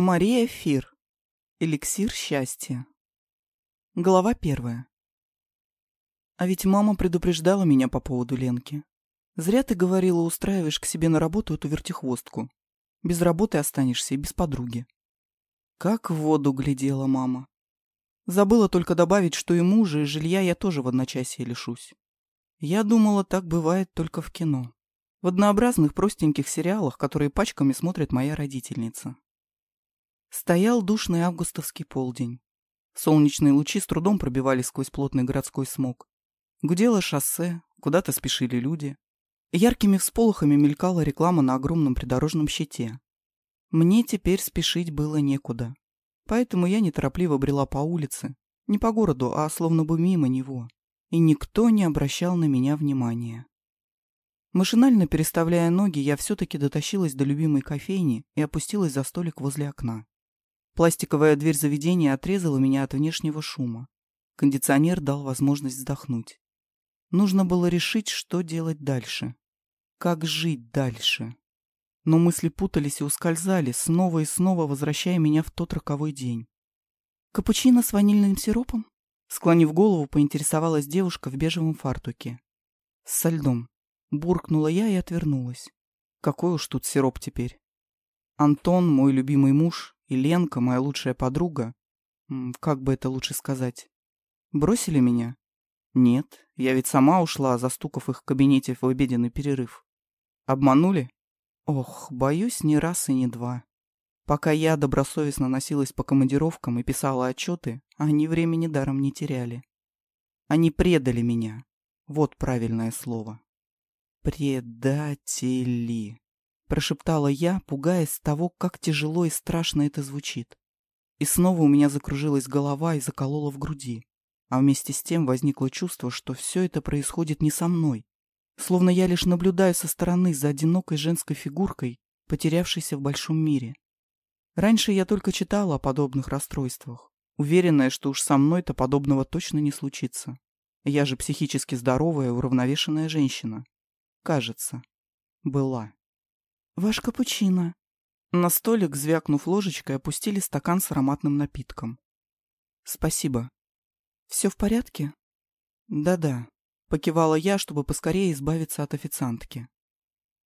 Мария Фир. Эликсир счастья. Глава первая. А ведь мама предупреждала меня по поводу Ленки. Зря ты говорила, устраиваешь к себе на работу эту вертихвостку. Без работы останешься и без подруги. Как в воду глядела мама. Забыла только добавить, что и мужа, и жилья я тоже в одночасье лишусь. Я думала, так бывает только в кино. В однообразных простеньких сериалах, которые пачками смотрит моя родительница. Стоял душный августовский полдень. Солнечные лучи с трудом пробивались сквозь плотный городской смог. Гудело шоссе, куда-то спешили люди. Яркими всполохами мелькала реклама на огромном придорожном щите. Мне теперь спешить было некуда. Поэтому я неторопливо брела по улице, не по городу, а словно бы мимо него. И никто не обращал на меня внимания. Машинально переставляя ноги, я все-таки дотащилась до любимой кофейни и опустилась за столик возле окна. Пластиковая дверь заведения отрезала меня от внешнего шума. Кондиционер дал возможность вздохнуть. Нужно было решить, что делать дальше. Как жить дальше. Но мысли путались и ускользали, снова и снова возвращая меня в тот роковой день. «Капучино с ванильным сиропом?» Склонив голову, поинтересовалась девушка в бежевом фартуке. «Со льдом». Буркнула я и отвернулась. Какой уж тут сироп теперь. Антон, мой любимый муж, и Ленка, моя лучшая подруга, как бы это лучше сказать, бросили меня? Нет, я ведь сама ушла, застукав их в кабинете в обеденный перерыв. Обманули? Ох, боюсь, не раз и не два. Пока я добросовестно носилась по командировкам и писала отчеты, они времени даром не теряли. Они предали меня. Вот правильное слово. Предатели прошептала я, пугаясь того, как тяжело и страшно это звучит. И снова у меня закружилась голова и заколола в груди. А вместе с тем возникло чувство, что все это происходит не со мной. Словно я лишь наблюдаю со стороны за одинокой женской фигуркой, потерявшейся в большом мире. Раньше я только читала о подобных расстройствах, уверенная, что уж со мной-то подобного точно не случится. Я же психически здоровая, уравновешенная женщина. Кажется. Была. «Ваш капучино». На столик, звякнув ложечкой, опустили стакан с ароматным напитком. «Спасибо. Все в порядке?» «Да-да», — покивала я, чтобы поскорее избавиться от официантки.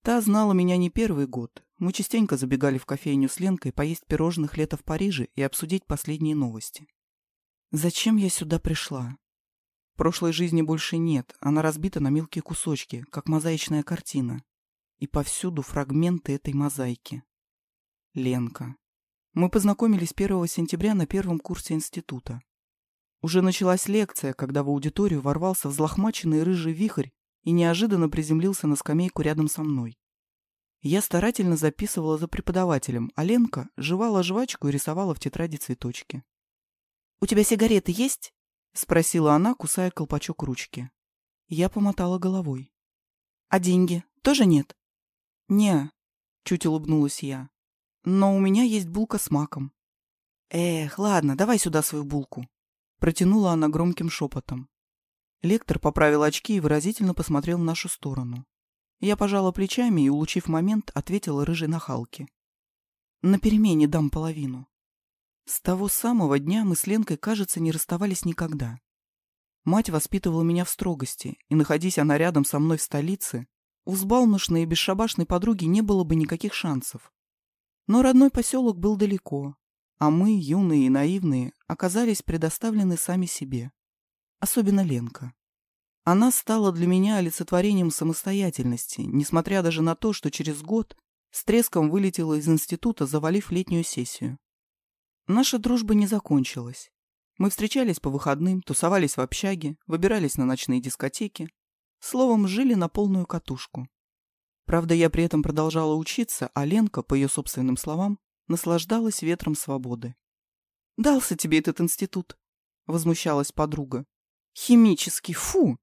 Та знала меня не первый год. Мы частенько забегали в кофейню с Ленкой поесть пирожных лета в Париже и обсудить последние новости. Зачем я сюда пришла? Прошлой жизни больше нет, она разбита на мелкие кусочки, как мозаичная картина и повсюду фрагменты этой мозаики. Ленка. Мы познакомились 1 сентября на первом курсе института. Уже началась лекция, когда в аудиторию ворвался взлохмаченный рыжий вихрь и неожиданно приземлился на скамейку рядом со мной. Я старательно записывала за преподавателем, а Ленка жевала жвачку и рисовала в тетради цветочки. «У тебя сигареты есть?» — спросила она, кусая колпачок ручки. Я помотала головой. «А деньги? Тоже нет?» «Не», — чуть улыбнулась я. «Но у меня есть булка с маком». «Эх, ладно, давай сюда свою булку», — протянула она громким шепотом. Лектор поправил очки и выразительно посмотрел в нашу сторону. Я пожала плечами и, улучив момент, ответила рыжей нахалке. «На перемене дам половину». С того самого дня мы с Ленкой, кажется, не расставались никогда. Мать воспитывала меня в строгости, и, находясь она рядом со мной в столице, у взбалмошной и бесшабашной подруги не было бы никаких шансов. Но родной поселок был далеко, а мы, юные и наивные, оказались предоставлены сами себе. Особенно Ленка. Она стала для меня олицетворением самостоятельности, несмотря даже на то, что через год с треском вылетела из института, завалив летнюю сессию. Наша дружба не закончилась. Мы встречались по выходным, тусовались в общаге, выбирались на ночные дискотеки, Словом, жили на полную катушку. Правда, я при этом продолжала учиться, а Ленка, по ее собственным словам, наслаждалась ветром свободы. «Дался тебе этот институт», — возмущалась подруга. «Химический, фу!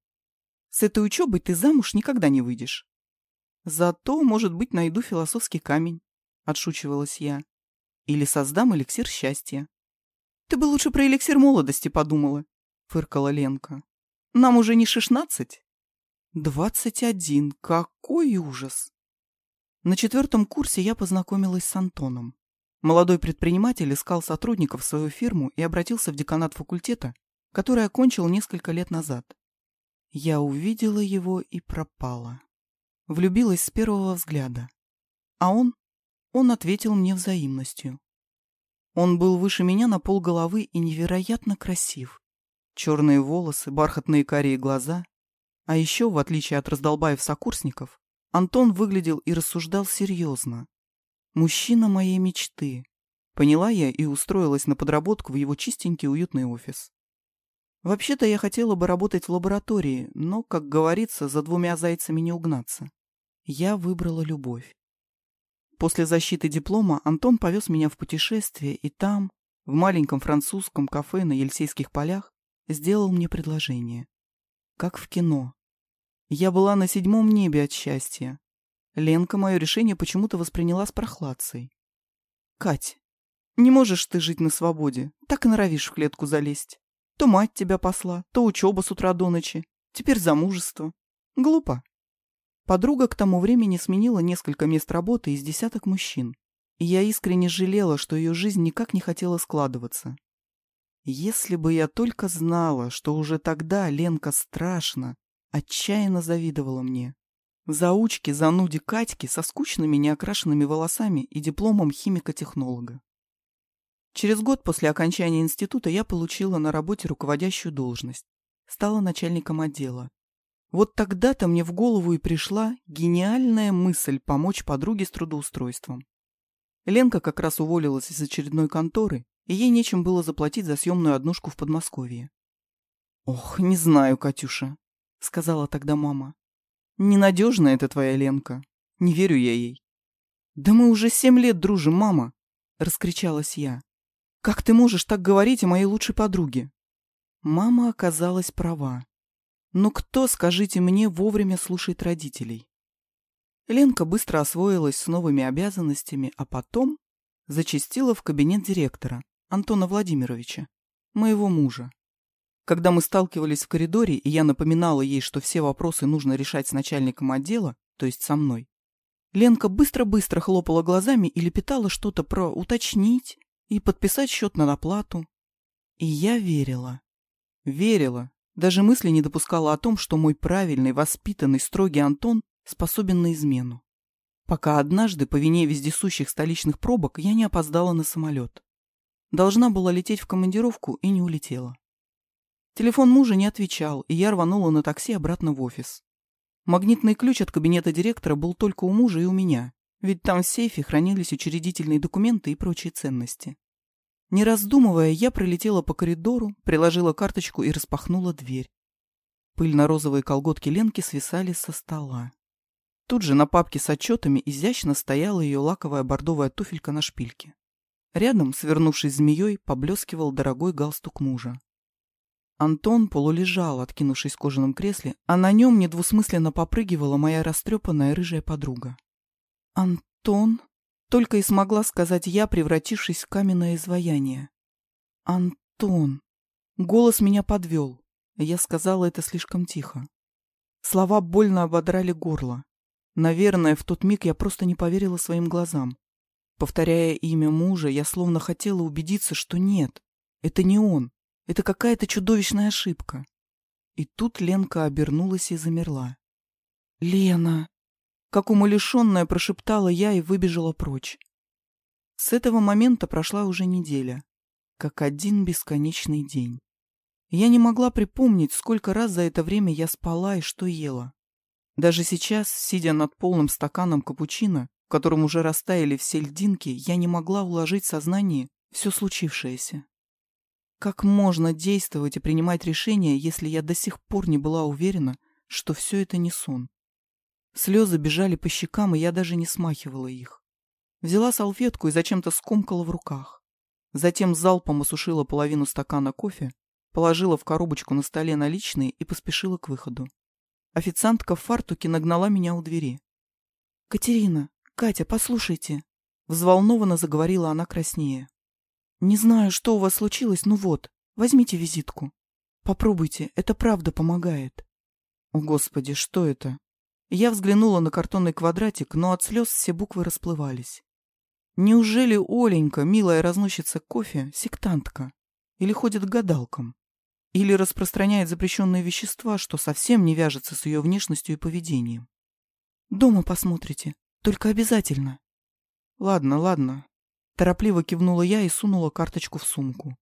С этой учебой ты замуж никогда не выйдешь». «Зато, может быть, найду философский камень», — отшучивалась я. «Или создам эликсир счастья». «Ты бы лучше про эликсир молодости подумала», — фыркала Ленка. «Нам уже не шестнадцать». Двадцать один. Какой ужас! На четвертом курсе я познакомилась с Антоном. Молодой предприниматель искал сотрудников в свою фирму и обратился в деканат факультета, который окончил несколько лет назад. Я увидела его и пропала. Влюбилась с первого взгляда. А он? Он ответил мне взаимностью. Он был выше меня на полголовы и невероятно красив. Черные волосы, бархатные карие глаза. А еще, в отличие от раздолбаев-сокурсников, Антон выглядел и рассуждал серьезно. Мужчина моей мечты. Поняла я и устроилась на подработку в его чистенький уютный офис. Вообще-то я хотела бы работать в лаборатории, но, как говорится, за двумя зайцами не угнаться. Я выбрала любовь. После защиты диплома Антон повез меня в путешествие, и там, в маленьком французском кафе на Ельсейских полях, сделал мне предложение. Как в кино. Я была на седьмом небе от счастья. Ленка мое решение почему-то восприняла с прохладцей. «Кать, не можешь ты жить на свободе, так и норовишь в клетку залезть. То мать тебя посла, то учеба с утра до ночи, теперь замужество. Глупо. Подруга к тому времени сменила несколько мест работы из десяток мужчин, и я искренне жалела, что ее жизнь никак не хотела складываться. Если бы я только знала, что уже тогда Ленка страшно, отчаянно завидовала мне. Заучки, зануди Катьки со скучными неокрашенными волосами и дипломом химика-технолога. Через год после окончания института я получила на работе руководящую должность. Стала начальником отдела. Вот тогда-то мне в голову и пришла гениальная мысль помочь подруге с трудоустройством. Ленка как раз уволилась из очередной конторы, и ей нечем было заплатить за съемную однушку в Подмосковье. «Ох, не знаю, Катюша», — сказала тогда мама. «Ненадежная эта твоя Ленка. Не верю я ей». «Да мы уже семь лет дружим, мама!» — раскричалась я. «Как ты можешь так говорить о моей лучшей подруге?» Мама оказалась права. Но кто, скажите мне, вовремя слушает родителей? Ленка быстро освоилась с новыми обязанностями, а потом зачастила в кабинет директора, Антона Владимировича, моего мужа. Когда мы сталкивались в коридоре, и я напоминала ей, что все вопросы нужно решать с начальником отдела, то есть со мной, Ленка быстро-быстро хлопала глазами и лепетала что-то про уточнить и подписать счет на оплату. И я верила. Верила, даже мысли не допускала о том, что мой правильный, воспитанный, строгий Антон способен на измену. Пока однажды, по вине вездесущих столичных пробок, я не опоздала на самолет. Должна была лететь в командировку и не улетела. Телефон мужа не отвечал, и я рванула на такси обратно в офис. Магнитный ключ от кабинета директора был только у мужа и у меня, ведь там в сейфе хранились учредительные документы и прочие ценности. Не раздумывая, я пролетела по коридору, приложила карточку и распахнула дверь. Пыльно-розовые колготки Ленки свисали со стола. Тут же на папке с отчетами изящно стояла ее лаковая бордовая туфелька на шпильке. Рядом, свернувшись змеей, поблескивал дорогой галстук мужа. Антон полулежал, откинувшись в кожаном кресле, а на нем недвусмысленно попрыгивала моя растрепанная рыжая подруга. «Антон?» Только и смогла сказать я, превратившись в каменное изваяние. «Антон!» Голос меня подвел. Я сказала это слишком тихо. Слова больно ободрали горло. Наверное, в тот миг я просто не поверила своим глазам. Повторяя имя мужа, я словно хотела убедиться, что нет, это не он, это какая-то чудовищная ошибка. И тут Ленка обернулась и замерла. «Лена!» Как умалишенная прошептала я и выбежала прочь. С этого момента прошла уже неделя, как один бесконечный день. Я не могла припомнить, сколько раз за это время я спала и что ела. Даже сейчас, сидя над полным стаканом капучино, в котором уже растаяли все льдинки, я не могла уложить в сознание все случившееся. Как можно действовать и принимать решения, если я до сих пор не была уверена, что все это не сон? Слезы бежали по щекам, и я даже не смахивала их. Взяла салфетку и зачем-то скомкала в руках. Затем залпом осушила половину стакана кофе, положила в коробочку на столе наличные и поспешила к выходу. Официантка в фартуке нагнала меня у двери. «Катерина, «Катя, послушайте», — взволнованно заговорила она краснее. «Не знаю, что у вас случилось, но вот, возьмите визитку. Попробуйте, это правда помогает». «О, Господи, что это?» Я взглянула на картонный квадратик, но от слез все буквы расплывались. Неужели Оленька, милая разносчица кофе, сектантка? Или ходит к гадалкам? Или распространяет запрещенные вещества, что совсем не вяжется с ее внешностью и поведением? Дома посмотрите. Только обязательно. Ладно, ладно. Торопливо кивнула я и сунула карточку в сумку.